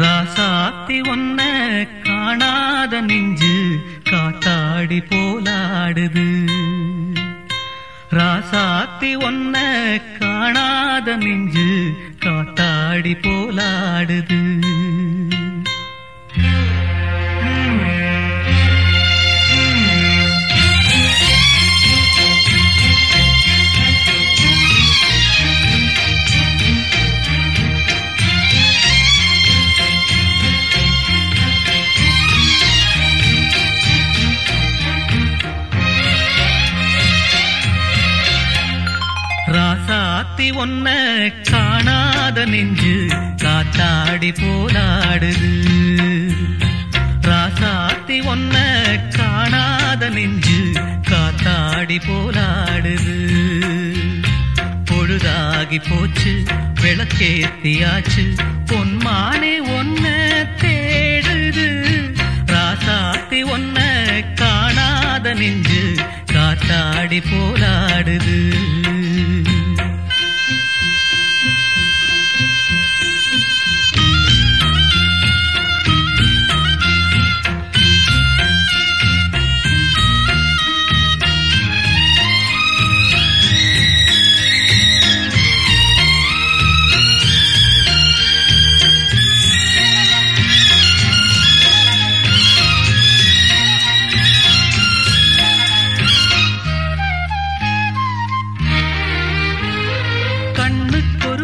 ராசாத்தி ஒன்ன காணாத நெஞ்சு காத்தாடி போலாடுது. ராசாத்தி ஒன்ன காணாத நெஞ்சு காத்தாடி போலாடுது. ஒன்ன காணாத நெஞ்சு காத்தாடி போலாடுது. ராசாத்தி ஒன்ன காணாத நெஞ்சு காத்தாடி போலாடுது. பொழுதாகி போச்சு விளக்கேத்தியாச்சு பொன்மானே ஒன்ன தேடுது. ராசாத்தி ஒன்ன காணாத நெஞ்சு காத்தாடி போலாடுது.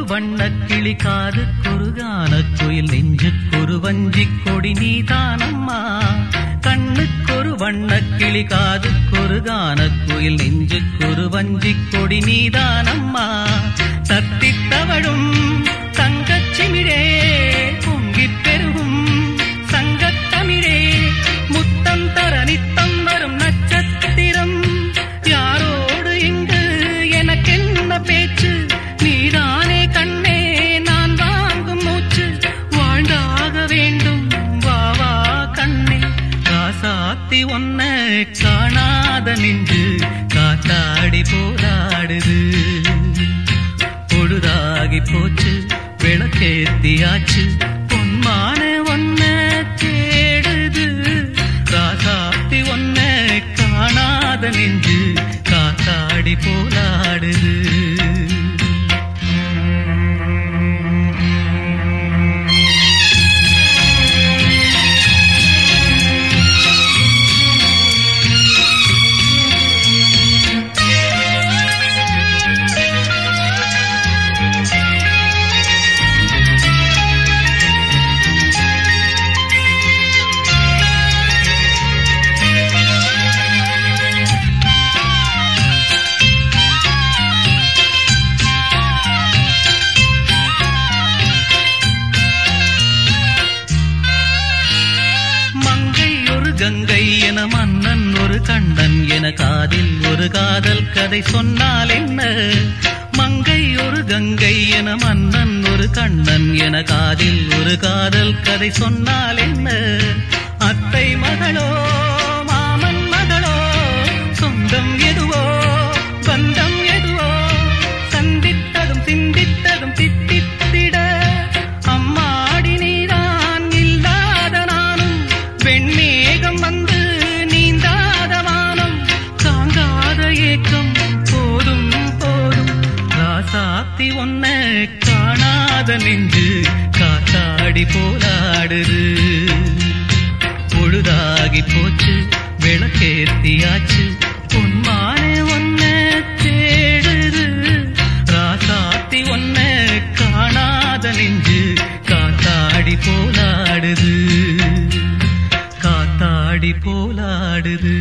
வண்ண கிளி காது கானக் குயில் நெஞ்சுக்கொரு வஞ்சி கொடி நீதானம்மா. கண்ணுக்கொரு வண்ண கிளி காது கானக் குயில் நெஞ்சுக்கொரு வஞ்சி கொடி நீதானம்மா. தத்தித் காணாத நின்று காத்தாடி போராடுது. பொழுதாகி போச்சு விளக்கேத்தியாச்சு பொன்மான ஒன்ன தேடுது. ராசாத்தி ஒன்ன காணாத நின்று காத்தாடி போராடுது. கங்கை என மன்னன் ஒரு கண்டன் என காதில் ஒரு காதல் கதை சொன்னால் என்ன? மங்கை ஒரு கங்கை என மன்னன் ஒரு கண்ணன் என காதில் ஒரு காதல் கதை சொன்னால் என்ன? அத்தை மகளோ காத நெஞ்சு காத்தாடி போலாடுது பொழுதாகி போச்சு விளக்கேத்தியாச்சு. உன்மானே ஒன்ன தேடுது. ராசாத்தி ஒன்ன காணாத நெஞ்சு காத்தாடி போலாடுது. காத்தாடி போலாடுது.